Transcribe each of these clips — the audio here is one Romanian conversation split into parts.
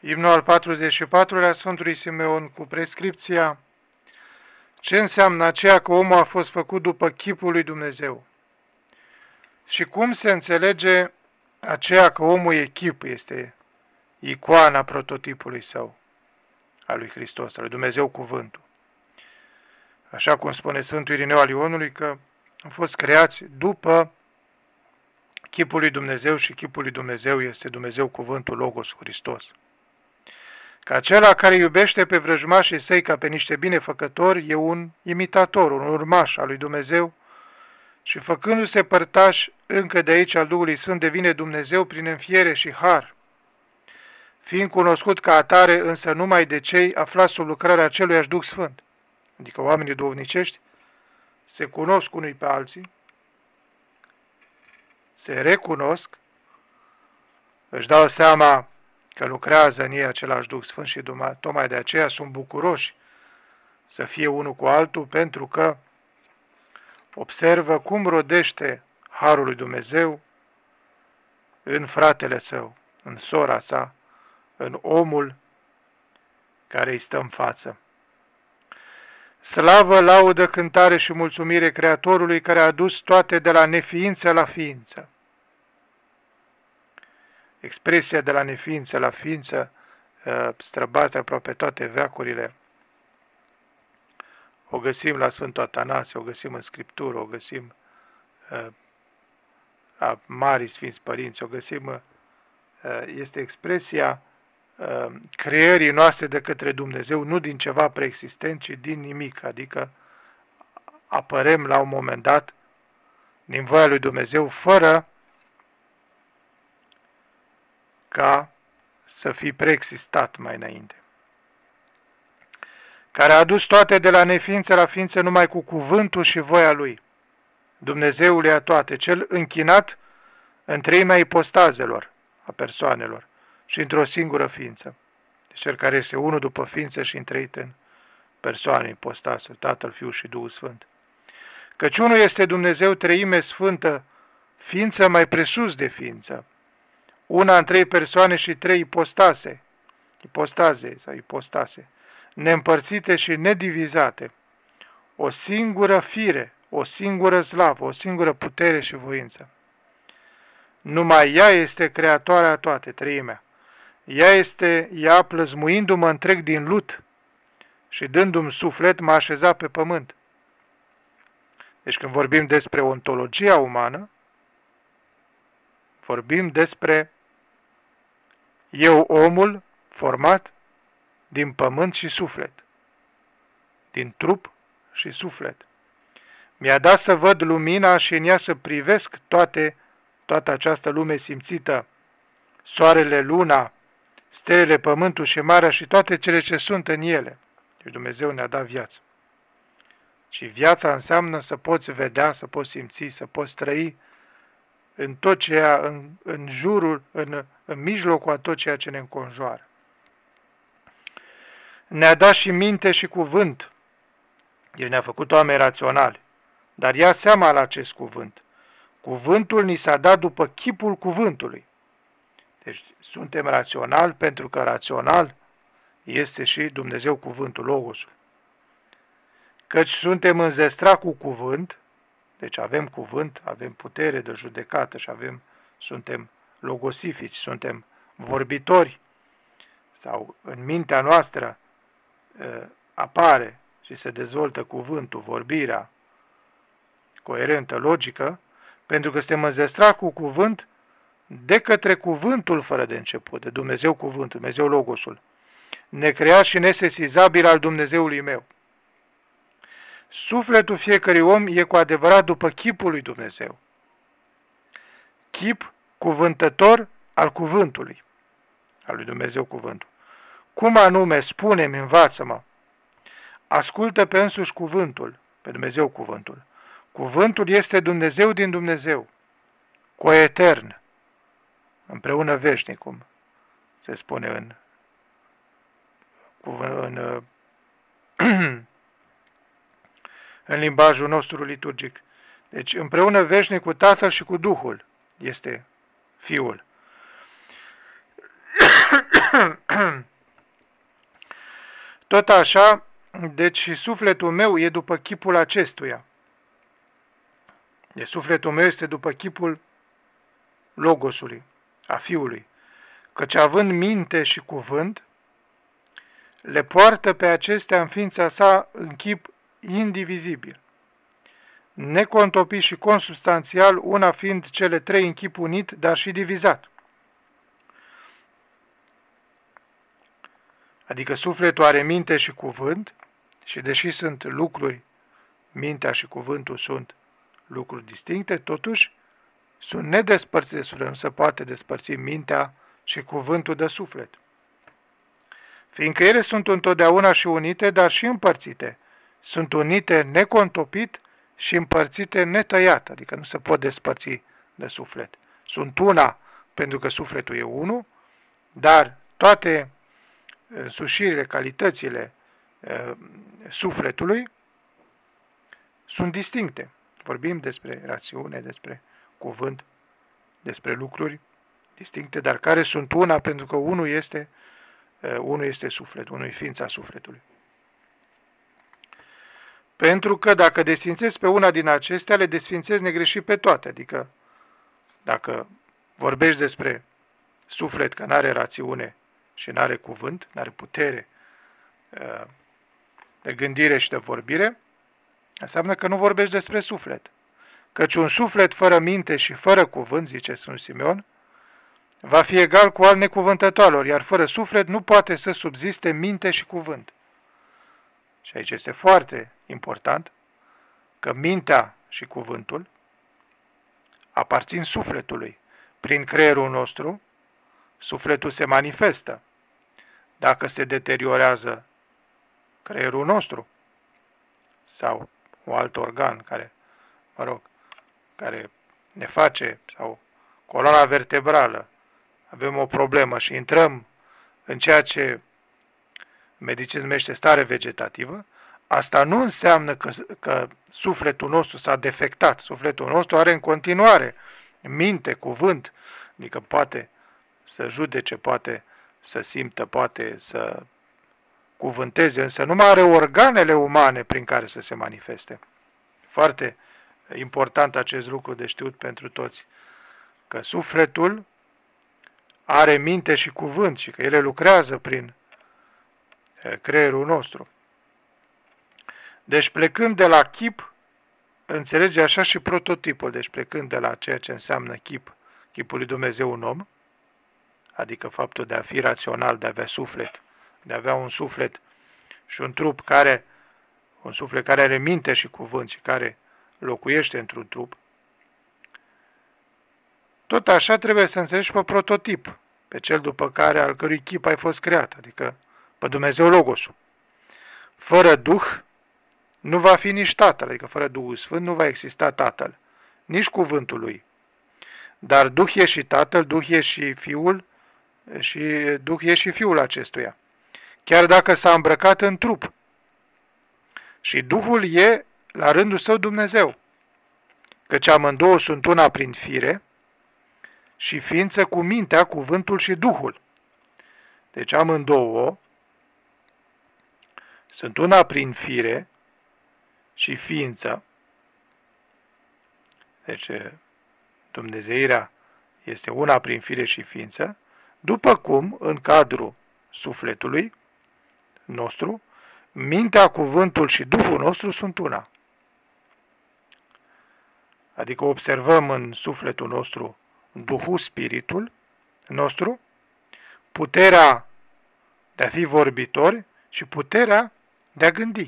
Imnul al 44-lea Sfântului Simeon cu prescripția ce înseamnă aceea că omul a fost făcut după chipul lui Dumnezeu și cum se înțelege aceea că omul e chip, este icoana prototipului său, al lui Hristos, al lui Dumnezeu cuvântul. Așa cum spune Sfântul Irineu al Ionului că au fost creați după chipul lui Dumnezeu și chipul lui Dumnezeu este Dumnezeu cuvântul Logos Hristos. Că acela care iubește pe vrăjmașii săi ca pe niște binefăcători e un imitator, un urmaș al lui Dumnezeu. Și făcându-se părtaș încă de aici al Duhului Sfânt devine Dumnezeu prin înfiere și har, fiind cunoscut ca atare însă numai de cei aflați sub lucrarea aceluiași Duh Sfânt, adică oamenii duhovnicești, se cunosc unii pe alții, se recunosc, își dau seama că lucrează în ei același Duh Sfânt și tocmai de aceea sunt bucuroși să fie unul cu altul, pentru că observă cum rodește Harul lui Dumnezeu în fratele său, în sora sa, în omul care îi stă în față. Slavă, laudă, cântare și mulțumire Creatorului care a adus toate de la neființă la ființă. Expresia de la neființă la ființă uh, străbate aproape toate veacurile. O găsim la Sfântul Atanasie, o găsim în Scriptură, o găsim uh, a Marii Sfinți Părinți, o găsim, uh, este expresia creării noastre de către Dumnezeu, nu din ceva preexistent, ci din nimic, adică apărem la un moment dat din voia lui Dumnezeu fără ca să fi preexistat mai înainte. Care a adus toate de la neființă la ființă numai cu cuvântul și voia lui. Dumnezeul a toate, cel închinat în treimea ipostazelor a persoanelor și într-o singură ființă. Deci cel care este unul după ființă și întreit în persoane, ipostasul, Tatăl, Fiul și Duhul Sfânt. Căci unul este Dumnezeu treime sfântă, ființă mai presus de ființă, una în trei persoane și trei ipostase, ipostaze sau ipostase, neîmpărțite și nedivizate, o singură fire, o singură slavă, o singură putere și voință. Numai ea este creatoarea toate, treimea. Ea este, ea plăzmuindu-mă întreg din lut și dându-mi suflet, m-a așezat pe pământ. Deci când vorbim despre ontologia umană, vorbim despre eu, omul, format din pământ și suflet, din trup și suflet. Mi-a dat să văd lumina și în ea să privesc toate, toată această lume simțită, soarele, luna, stelele, pământul și marea și toate cele ce sunt în ele. Deci Dumnezeu ne-a dat viață. Și viața înseamnă să poți vedea, să poți simți, să poți trăi în tot ceea, în, în jurul, în, în mijlocul a tot ceea ce ne înconjoară. Ne-a dat și minte și cuvânt. El ne-a făcut oameni raționali. Dar ia seama la acest cuvânt. Cuvântul ni s-a dat după chipul cuvântului. Deci suntem raționali pentru că rațional este și Dumnezeu cuvântul, Logosul. Căci suntem înzestrați cu cuvânt, deci avem cuvânt, avem putere de judecată și avem, suntem logosifici, suntem vorbitori sau în mintea noastră apare și se dezvoltă cuvântul, vorbirea coerentă, logică, pentru că suntem înzestrați cu cuvânt de către cuvântul fără de început, de Dumnezeu cuvântul, Dumnezeu Logosul, necreat și nesesizabil al Dumnezeului meu. Sufletul fiecărui om e cu adevărat după chipul lui Dumnezeu. Chip cuvântător al cuvântului, al lui Dumnezeu cuvântul. Cum anume, spune-mi, învață-mă, ascultă pe însuși cuvântul, pe Dumnezeu cuvântul. Cuvântul este Dumnezeu din Dumnezeu, coetern, împreună veșnic, cum se spune în, în, în limbajul nostru liturgic. Deci împreună veșnic cu Tatăl și cu Duhul este Fiul. Tot așa, deci sufletul meu e după chipul acestuia. De sufletul meu este după chipul Logosului, a Fiului, căci având minte și cuvânt, le poartă pe acestea în ființa sa în chip indivizibil, necontopit și consubstanțial, una fiind cele trei în chip unit, dar și divizat. Adică sufletul are minte și cuvânt și deși sunt lucruri, mintea și cuvântul sunt lucruri distincte, totuși sunt nedespărțite de suflet, nu se poate despărți mintea și cuvântul de suflet. Fiindcă ele sunt întotdeauna și unite, dar și împărțite. Sunt unite necontopit și împărțite netăiat, adică nu se pot despărți de suflet. Sunt una pentru că sufletul e unul, dar toate sușirile, calitățile sufletului sunt distincte. Vorbim despre rațiune, despre cuvânt, despre lucruri distincte, dar care sunt una pentru că unul este, unul este suflet, unul e ființa sufletului. Pentru că dacă desfințezi pe una din acestea, le desfințezi negreșit pe toate. Adică dacă vorbești despre suflet că nu are rațiune și nu are cuvânt, nu are putere uh, de gândire și de vorbire, înseamnă că nu vorbești despre suflet. Căci un suflet fără minte și fără cuvânt, zice Sfânt Simeon, va fi egal cu al necuvântătorilor, iar fără suflet nu poate să subziste minte și cuvânt. Și aici este foarte important că mintea și cuvântul aparțin sufletului. Prin creierul nostru, sufletul se manifestă dacă se deteriorează creierul nostru sau un alt organ care, mă rog, care ne face, sau coloana vertebrală, avem o problemă și intrăm în ceea ce medicina numește stare vegetativă, asta nu înseamnă că, că sufletul nostru s-a defectat. Sufletul nostru are în continuare minte, cuvânt, adică poate să judece, poate să simtă, poate să cuvânteze, însă nu mai are organele umane prin care să se manifeste. Foarte important acest lucru de știut pentru toți, că sufletul are minte și cuvânt și că ele lucrează prin creierul nostru. Deci plecând de la chip, înțelege așa și prototipul, deci plecând de la ceea ce înseamnă chip, chipul lui Dumnezeu un om, adică faptul de a fi rațional, de a avea suflet, de a avea un suflet și un trup care, un suflet care are minte și cuvânt și care locuiește într-un trup, tot așa trebuie să înțelegi pe prototip, pe cel după care al cărui chip ai fost creat, adică pe Dumnezeu Logosul. Fără Duh nu va fi nici Tatăl, adică fără Duhul Sfânt nu va exista Tatăl, nici cuvântul lui. Dar Duh e și Tatăl, Duh e și Fiul și Duh e și Fiul acestuia. Chiar dacă s-a îmbrăcat în trup. Și Duhul e la rândul său Dumnezeu, căci amândouă sunt una prin fire și ființă cu mintea, cuvântul și Duhul. Deci amândouă sunt una prin fire și ființă. Deci Dumnezeirea este una prin fire și ființă, după cum, în cadrul sufletului nostru, mintea, cuvântul și Duhul nostru sunt una. Adică observăm în sufletul nostru Duhul, Spiritul nostru, puterea de a fi vorbitori și puterea de a gândi.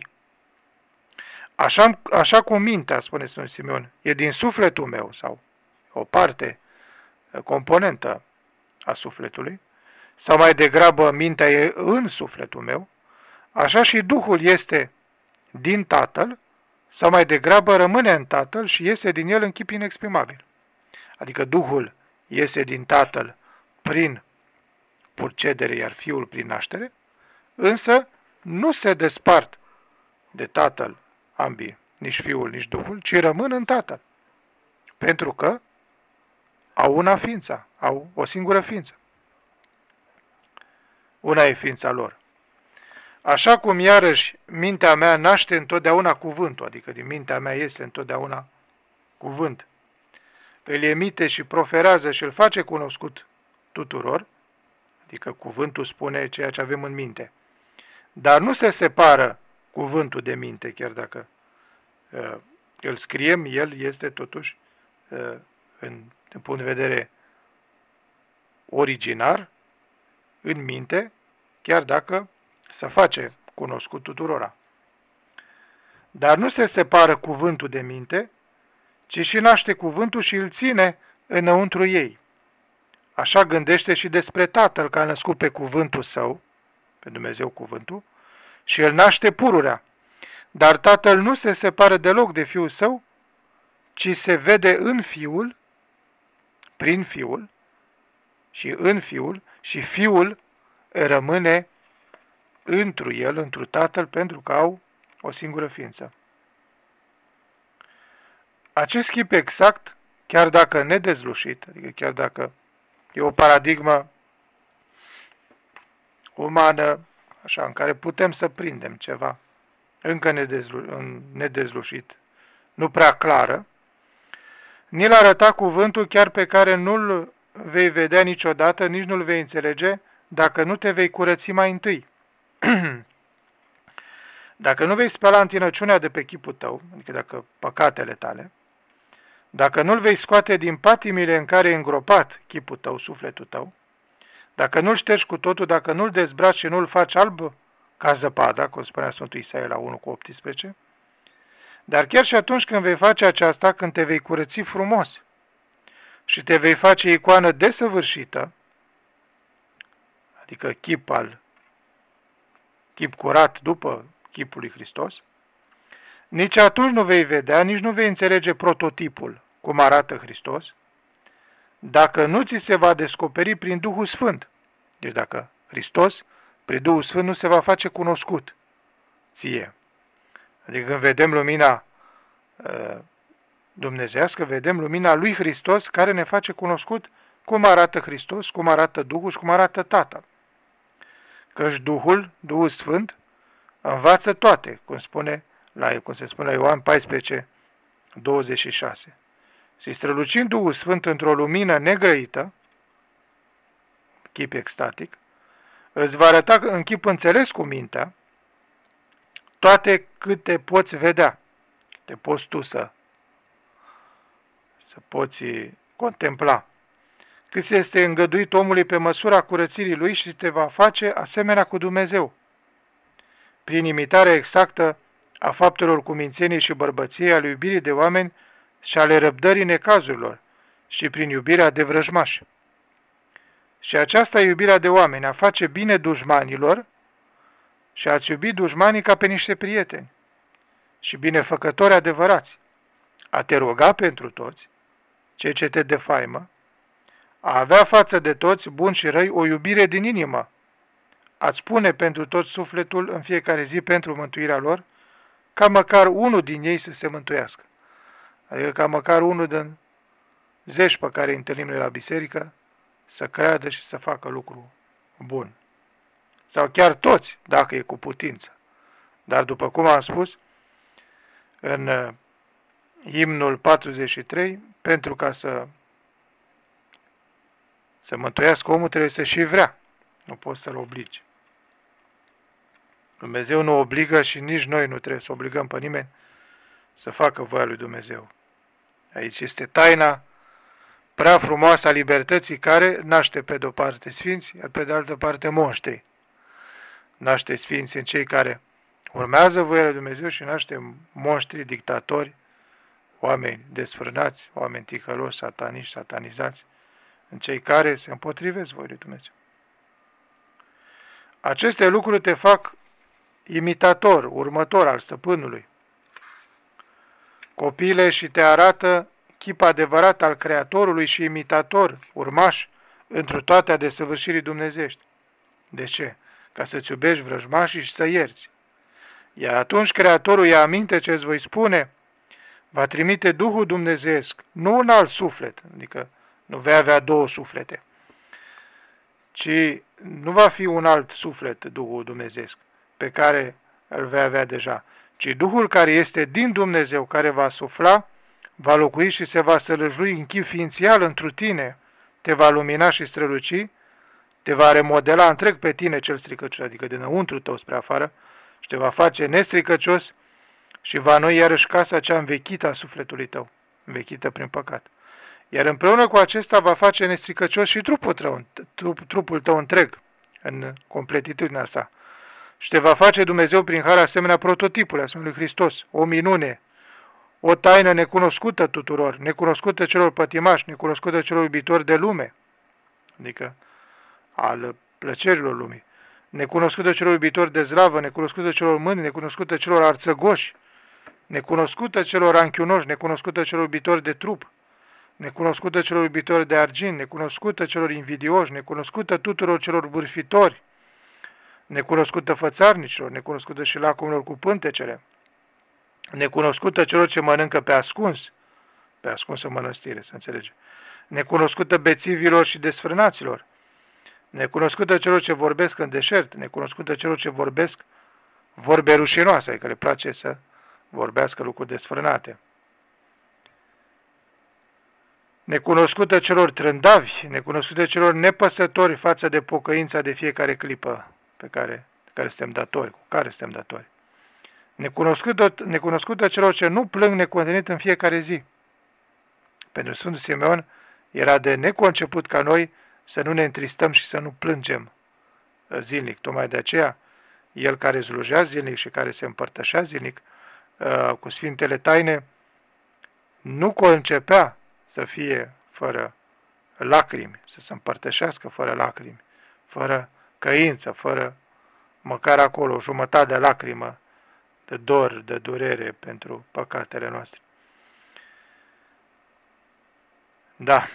Așa, așa cum mintea, spune Sfânt Simeon, e din sufletul meu sau o parte, componentă a sufletului, sau mai degrabă mintea e în sufletul meu, așa și Duhul este din Tatăl, sau mai degrabă rămâne în Tatăl și iese din el în chip inexprimabil. Adică Duhul iese din Tatăl prin purcedere, iar Fiul prin naștere, însă nu se despart de Tatăl ambii, nici Fiul, nici Duhul, ci rămân în Tatăl. Pentru că au una ființă, au o singură ființă. una e ființa lor. Așa cum iarăși mintea mea naște întotdeauna cuvântul, adică din mintea mea este întotdeauna cuvânt, îl emite și proferează și îl face cunoscut tuturor, adică cuvântul spune ceea ce avem în minte, dar nu se separă cuvântul de minte, chiar dacă uh, îl scriem, el este totuși, uh, în, din punct de vedere originar, în minte, chiar dacă se face cunoscut tuturora. Dar nu se separă cuvântul de minte, ci și naște cuvântul și îl ține înăuntru ei. Așa gândește și despre Tatăl care a născut pe cuvântul său, pe Dumnezeu cuvântul, și el naște pururea. Dar Tatăl nu se separă deloc de Fiul său, ci se vede în Fiul, prin Fiul și în Fiul, și Fiul rămâne întru El, întru Tatăl, pentru că au o singură ființă. Acest chip exact, chiar dacă nedezlușit, adică chiar dacă e o paradigmă umană, așa, în care putem să prindem ceva încă nedezlu, nedezlușit, nu prea clară, ni-l arăta cuvântul chiar pe care nu-l vei vedea niciodată, nici nu-l vei înțelege, dacă nu te vei curăți mai întâi. dacă nu vei spăla întinăciunea de pe chipul tău, adică dacă păcatele tale, dacă nu-l vei scoate din patimile în care e îngropat chipul tău, sufletul tău, dacă nu-l ștergi cu totul, dacă nu-l dezbraci și nu-l faci alb ca zăpada, cum spunea Sfântul Isaia la 1 cu 18, dar chiar și atunci când vei face aceasta, când te vei curăți frumos și te vei face icoană desăvârșită, adică chip al chip curat după chipul lui Hristos, nici atunci nu vei vedea, nici nu vei înțelege prototipul, cum arată Hristos, dacă nu ți se va descoperi prin Duhul Sfânt. Deci dacă Hristos, prin Duhul Sfânt, nu se va face cunoscut ție. Adică când vedem lumina uh, dumnezească, vedem lumina lui Hristos care ne face cunoscut cum arată Hristos, cum arată Duhul și cum arată Tatăl. Căci Duhul, Duhul Sfânt, învață toate, cum, spune la, cum se spune la Ioan 14, 26. Și strălucind Duhul Sfânt într-o lumină negrăită, chip extatic, îți va arăta în chip înțeles cu mintea toate câte poți vedea. Te poți tu să, să poți contempla. Cât este îngăduit omului pe măsura curățirii lui și te va face asemenea cu Dumnezeu. Prin imitarea exactă a faptelor cu mințenie și bărbăție, ale iubirii de oameni și ale răbdării necazurilor și prin iubirea de vrăjmași. Și aceasta e iubirea de oameni, a face bine dușmanilor și ați iubi dușmanii ca pe niște prieteni și binefăcători adevărați, a te ruga pentru toți, ceea ce te defaimă, a avea față de toți, buni și răi, o iubire din inimă, a spune pentru tot sufletul în fiecare zi pentru mântuirea lor, ca măcar unul din ei să se mântuiască. Adică ca măcar unul din zeci pe care îi întâlnim noi la biserică să creadă și să facă lucru bun. Sau chiar toți, dacă e cu putință. Dar după cum am spus, în uh, imnul 43, pentru ca să să mântuiască omul trebuie să și vrea. Nu poți să-l obligi. Dumnezeu nu obligă și nici noi nu trebuie să obligăm pe nimeni să facă voia lui Dumnezeu. Aici este taina prea frumoasă a libertății care naște pe de-o parte sfinți, iar pe de altă parte monștri. Naște sfinți în cei care urmează voia lui Dumnezeu și naște monștri, dictatori, oameni desfrânați, oameni ticăloși, sataniști, satanizați, în cei care se împotrivesc voii lui Dumnezeu. Aceste lucruri te fac imitator, următor al stăpânului. Copile și te arată chip adevărat al Creatorului și imitator, urmaș, întru toate a desăvârșirii dumnezești. De ce? Ca să-ți iubești vrăjmașii și să ierți. Iar atunci Creatorul ia aminte ce îți voi spune, va trimite Duhul Dumnezeesc, nu un alt suflet, adică nu vei avea două suflete, ci nu va fi un alt suflet Duhul Dumnezeesc pe care îl vei avea deja, ci Duhul care este din Dumnezeu, care va sufla, va locui și se va sălăjlui în chip ființial întru tine, te va lumina și străluci, te va remodela întreg pe tine cel stricăcios, adică dinăuntru tău spre afară, și te va face nestricăcios și va noi iarăși casa cea învechită a sufletului tău, învechită prin păcat. Iar împreună cu acesta va face nestricăcios și trupul tău, trup, trupul tău întreg, în completitudinea sa. Și te va face Dumnezeu prin har asemenea prototipului, asemenea lui Hristos, o minune, o taină necunoscută tuturor, necunoscută celor pătimași, necunoscută celor iubitori de lume, adică al plăcerilor lumii, necunoscută celor iubitori de zlavă, necunoscută celor mândri, necunoscută celor arțăgoși, necunoscută celor anchiunoși, necunoscută celor iubitori de trup, necunoscută celor iubitori de argint, necunoscută celor invidioși, necunoscută tuturor celor bârfitori, necunoscută fățarnicilor, necunoscută și lacumilor cu pântecele, necunoscută celor ce mănâncă pe ascuns, pe ascuns în mănăstire, să înțelege, necunoscută bețivilor și desfrânaților, necunoscută celor ce vorbesc în deșert, necunoscută celor ce vorbesc vorbe rușinoase, adică le place să vorbească lucruri desfrânate, necunoscută celor trândavi, necunoscută celor nepăsători față de pocăința de fiecare clipă pe care, care suntem datori, cu care suntem datori. Necunoscută, necunoscută celor ce nu plâng necontenit în fiecare zi. Pentru Sfântul Simeon era de neconceput ca noi să nu ne întristăm și să nu plângem zilnic. Tocmai de aceea, el care zlujea zilnic și care se împărtășea zilnic uh, cu Sfintele Taine, nu concepea să fie fără lacrimi, să se împărtășească fără lacrimi, fără căință, fără măcar acolo o jumătate de lacrimă de dor, de durere pentru păcatele noastre. Da,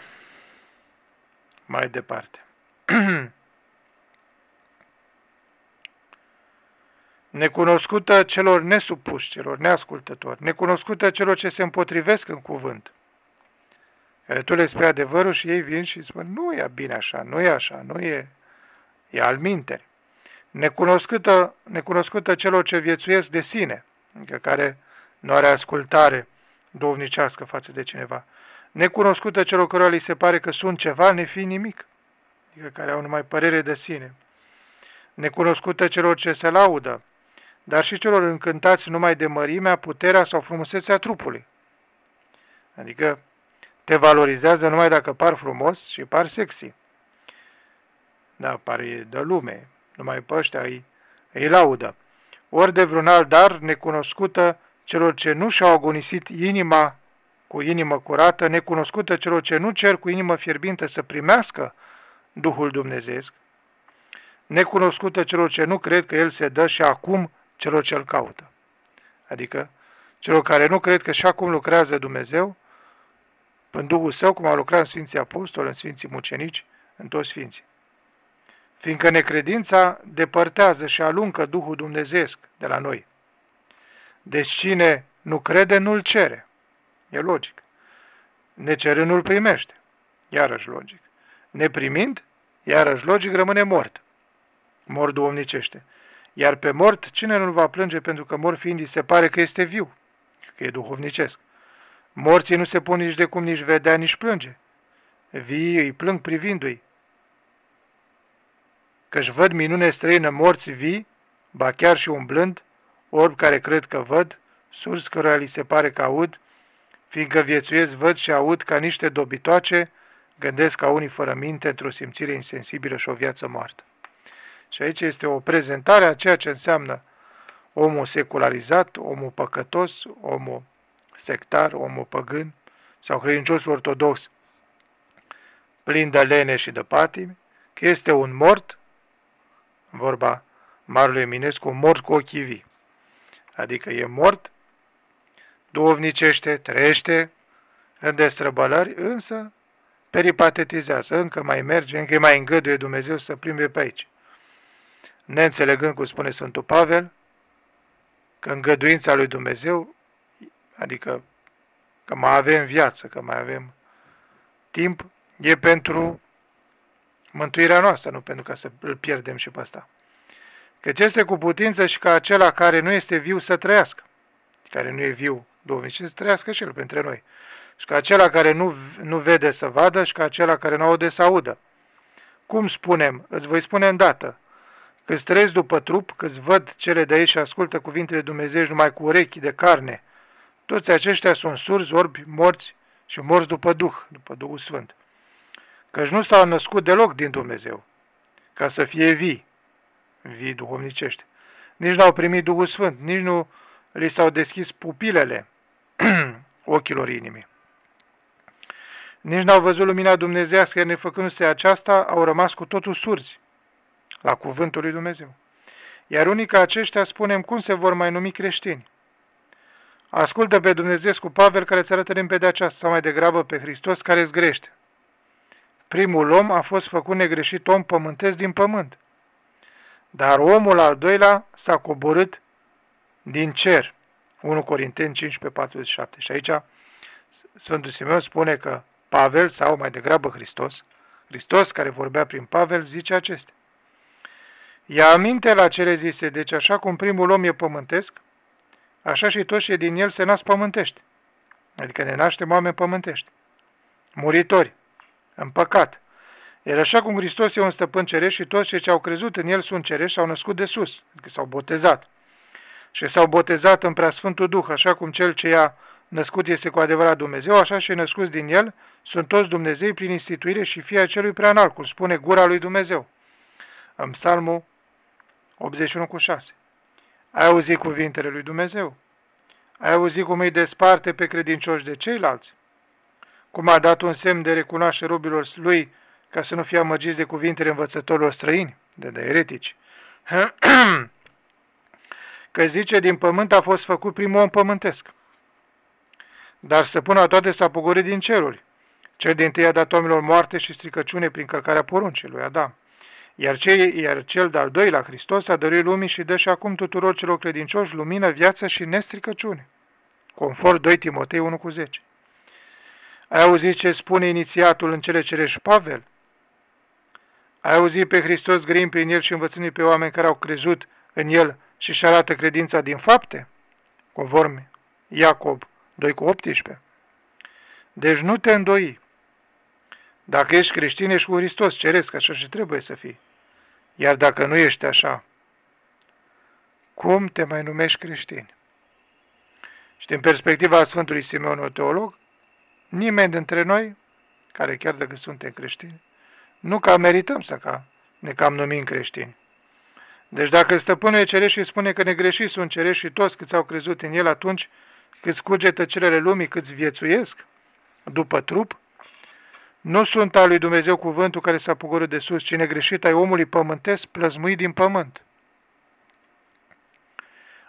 mai departe. necunoscută celor nesupuși, celor neascultători, necunoscută celor ce se împotrivesc în cuvânt, care tu le spui adevărul și ei vin și spun, nu e bine așa, nu e așa, nu e, e al minteri. Necunoscută, necunoscută celor ce viețuiesc de sine, adică care nu are ascultare dovnicească față de cineva. Necunoscută celor care li se pare că sunt ceva nefi nimic, adică care au numai părere de sine. Necunoscută celor ce se laudă, dar și celor încântați numai de mărimea, puterea sau frumusețea trupului. Adică te valorizează numai dacă par frumos și par sexy. Da, par de lume, numai pe ăștia îi, îi laudă. Ori de vreun alt dar necunoscută celor ce nu și-au agonisit inima cu inimă curată, necunoscută celor ce nu cer cu inimă fierbinte să primească Duhul Dumnezeesc, necunoscută celor ce nu cred că El se dă și acum celor ce îl caută. Adică celor care nu cred că și acum lucrează Dumnezeu, în Duhul Său, cum a lucrat în Sfinții Apostoli, în Sfinții Mucenici, în toți Sfinții. Fiindcă necredința depărtează și aluncă Duhul Dumnezeesc de la noi. Deci cine nu crede, nu-l cere. E logic. Necerând, nu-l primește. Iarăși logic. Neprimind, iarăși logic, rămâne mort. Mort duomnicește. Iar pe mort, cine nu-l va plânge pentru că mor fiind îi se pare că este viu, că e duhovnicesc. Morții nu se pun nici de cum nici vedea, nici plânge. Vii îi plâng privindu-i. Că-și văd minune străină morți vii, ba chiar și umblând, orbi care cred că văd, surzi cărora li se pare că aud, fiindcă viețuiesc, văd și aud ca niște dobitoace, gândesc ca unii fără minte într-o simțire insensibilă și o viață moartă. Și aici este o prezentare a ceea ce înseamnă omul secularizat, omul păcătos, omul sectar, omopăgân sau credincios ortodox plin de lene și de patimi, că este un mort, vorba Marului Eminescu, un mort cu ochii vii. Adică e mort, duovnicește, trăiește în destrăbălări, însă peripatetizează, încă mai merge, încă mai îngăduie Dumnezeu să plimbe pe aici. Neînțelegând, cum spune Sfântul Pavel, că îngăduința lui Dumnezeu adică că mai avem viață, că mai avem timp, e pentru mântuirea noastră, nu pentru ca să îl pierdem și pe asta. Căci este cu putință și ca acela care nu este viu să trăiască, care nu e viu, Domnul, să trăiască și el pentru noi. Și ca acela care nu, nu vede să vadă și ca acela care nu aude să audă. Cum spunem? Îți voi spune îndată. Câți trăiesc după trup, câți văd cele de aici și ascultă cuvintele Dumnezeu numai cu urechi de carne, toți aceștia sunt surzi, orbi, morți și morți după Duh, după Duhul Sfânt. Căci nu s-au născut deloc din Dumnezeu, ca să fie vii, vii duhovnicești. Nici n-au primit Duhul Sfânt, nici nu li s-au deschis pupilele ochilor inimii. Nici n-au văzut lumina dumnezească, iar nefăcându-se aceasta, au rămas cu totul surzi la cuvântul lui Dumnezeu. Iar unii ca aceștia spunem cum se vor mai numi creștini. Ascultă pe Dumnezeu cu Pavel care îți arătă pe de aceasta, sau mai degrabă pe Hristos care îți grește. Primul om a fost făcut negreșit om pământesc din pământ. Dar omul al doilea s-a coborât din cer. 1 Corinteni 15, 47. Și aici Sfântul Simeon spune că Pavel, sau mai degrabă Hristos, Hristos care vorbea prin Pavel, zice acestea. Ia aminte la cele zise, deci așa cum primul om e pământesc, așa și toți și din el se nasc pământești. Adică ne naștem oameni pământești. Muritori, în păcat. Iar așa cum Hristos e un stăpân ceresc și toți cei ce au crezut în el sunt cerești și au născut de sus, adică s-au botezat. Și s-au botezat în preasfântul Duh, așa cum cel ce i-a născut este cu adevărat Dumnezeu, așa și născuți din el sunt toți Dumnezei prin instituire și fie celui prea înalt, cum spune gura lui Dumnezeu. În psalmul 81 cu 6. Ai auzit cuvintele lui Dumnezeu? Ai auzit cum îi desparte pe credincioși de ceilalți? Cum a dat un semn de recunoaștere robilor lui ca să nu fie amăgiți de cuvintele învățătorilor străini, de, de eretici? Că zice, din pământ a fost făcut primul om pământesc. Dar stăpâna toate s-a pogorit din ceruri. Cel din tâi a dat oamenilor moarte și stricăciune prin călcarea poruncii lui Adam. Iar, ce, iar cel de-al doilea, Hristos, a dăruit lumii și dă și acum tuturor celor credincioși lumină, viață și nestricăciune. Conform 2 Timotei 1 cu 10. Ai auzit ce spune inițiatul în cele cerești Pavel? Ai auzit pe Hristos grăind prin el și învățându pe oameni care au crezut în el și își arată credința din fapte? Conform Iacob 2 cu 18. Deci nu te îndoi. Dacă ești creștin, ești cu Hristos, ceresc, așa și trebuie să fii. Iar dacă nu ești așa, cum te mai numești creștin? Și din perspectiva Sfântului Simeon, teolog, nimeni dintre noi, care chiar dacă suntem creștini, nu ca merităm să ca ne cam numim creștini. Deci dacă stăpânul e cerești și spune că negreșiți sunt cerești și toți câți au crezut în el atunci, câți cugetă celele lumii, câți viețuiesc, după trup, nu sunt al lui Dumnezeu cuvântul care s-a pogorât de sus, ci negreșit ai omului pământesc plăzmuit din pământ.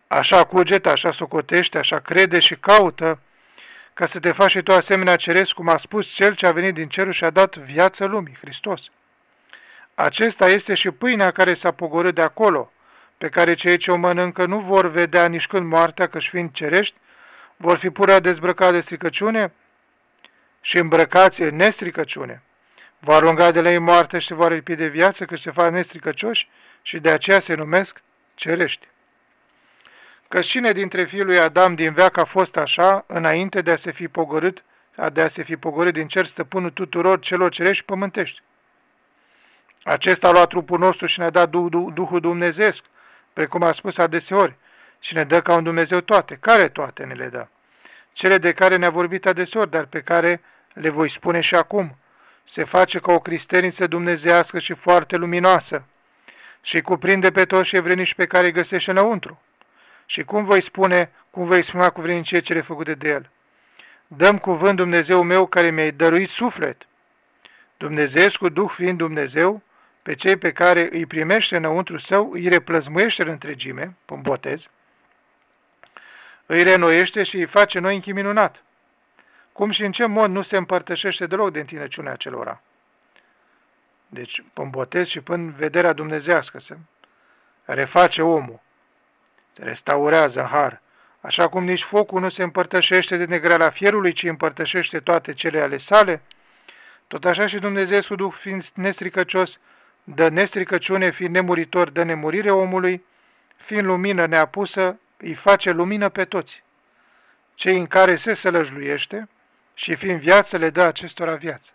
Așa cugetă, așa socotește, așa crede și caută, ca să te faci și tu asemenea ceresc, cum a spus cel ce a venit din cerul și a dat viață lumii, Hristos. Acesta este și pâinea care s-a pogorât de acolo, pe care cei ce o mănâncă nu vor vedea nici când moartea, că fiind cerești, vor fi pura dezbrăcat de stricăciune și îmbrăcați în nestricăciune. Va alunga de la ei moarte și se vor ripi de viață, că se fac nestricăcioși și de aceea se numesc cerești. Că cine dintre fiul lui Adam din veac a fost așa, înainte de a se fi pogorât, de a se fi pogorât din cer stăpânul tuturor celor cerești pământești. Acesta a luat trupul nostru și ne-a dat Duhul Dumnezeesc, precum a spus adeseori, și ne dă ca un Dumnezeu toate. Care toate ne le dă? Cele de care ne-a vorbit adeseori, dar pe care le voi spune și acum. Se face ca o cristeniță dumnezească și foarte luminoasă și cuprinde pe toți evreniși pe care îi găsește înăuntru. Și cum voi spune, cum voi exprima cu vrenicie cele făcute de el? Dăm cuvânt Dumnezeu meu care mi-ai dăruit suflet. Dumnezeu cu Duh fiind Dumnezeu, pe cei pe care îi primește înăuntru său, îi replăzmuiește în întregime, în botez, îi renoiește și îi face noi închi minunat. Cum și în ce mod nu se împărtășește deloc de întinăciunea celora. Deci, până botez și până vederea dumnezească se reface omul, se restaurează har, așa cum nici focul nu se împărtășește de negreala fierului, ci împărtășește toate cele ale sale, tot așa și Dumnezeu cu Duh fiind nestricăcios, dă nestricăciune, fiind nemuritor, dă nemurire omului, fiind lumină neapusă, îi face lumină pe toți. Cei în care se sălăjluiește și fiind viață, le dă acestora viață.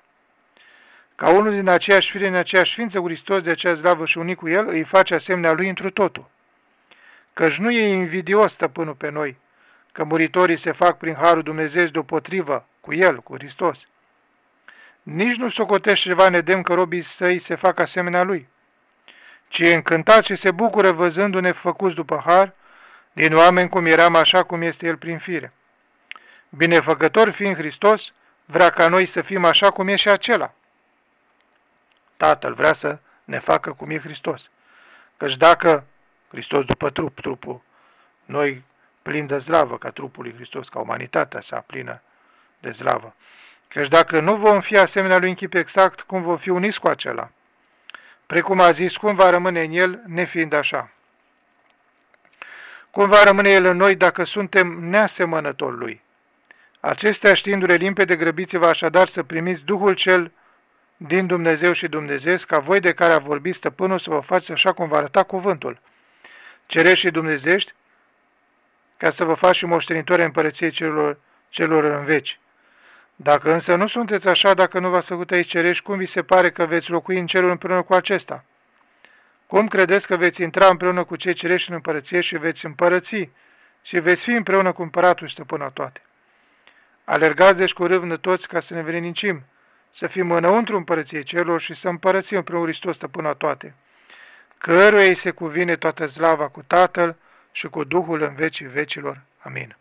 Ca unul din aceeași fire, în aceeași ființă cu Hristos, de aceea slavă și unii cu El, îi face asemenea Lui întru totul. Căci nu e invidios stăpânul pe noi, că muritorii se fac prin Harul Dumnezeu deopotrivă cu El, cu Hristos. Nici nu socotește ceva nedemn că robii săi se fac asemenea Lui, ci e încântat și se bucură văzându-ne făcuți după Har, din oameni cum eram așa cum este El prin fire. Binefăcător fiind Hristos, vrea ca noi să fim așa cum e și acela. Tatăl vrea să ne facă cum e Hristos. Căci dacă Hristos după trup, trupul, noi plin de zlavă ca trupul lui Hristos, ca umanitatea sa plină de zlavă. Căci dacă nu vom fi asemenea lui închip exact, cum vom fi uniți cu acela? Precum a zis, cum va rămâne în el, nefiind așa? Cum va rămâne el în noi dacă suntem neasemănători lui? Acestea știindu-le limpede, grăbiți-vă așadar să primiți Duhul cel din Dumnezeu și Dumnezeu, ca voi de care a vorbit stăpânul să vă faceți așa cum va arăta cuvântul. Cerești și dumnezești, ca să vă faci și moștenitori împărăției celor, celor în veci. Dacă însă nu sunteți așa, dacă nu v-ați făcut aici cerești, cum vi se pare că veți locui în cerul împreună cu acesta? Cum credeți că veți intra împreună cu cei cerești în împărăție și veți împărăți și veți fi împreună cu împăratul și stăpânul toate? Alergați deci cu râvnă toți ca să ne venenicim, să fim înăuntru împărăției celor și să împărățim împreună Hristos stăpânul toate, căruia îi se cuvine toată slava cu Tatăl și cu Duhul în vecii vecilor. Amin.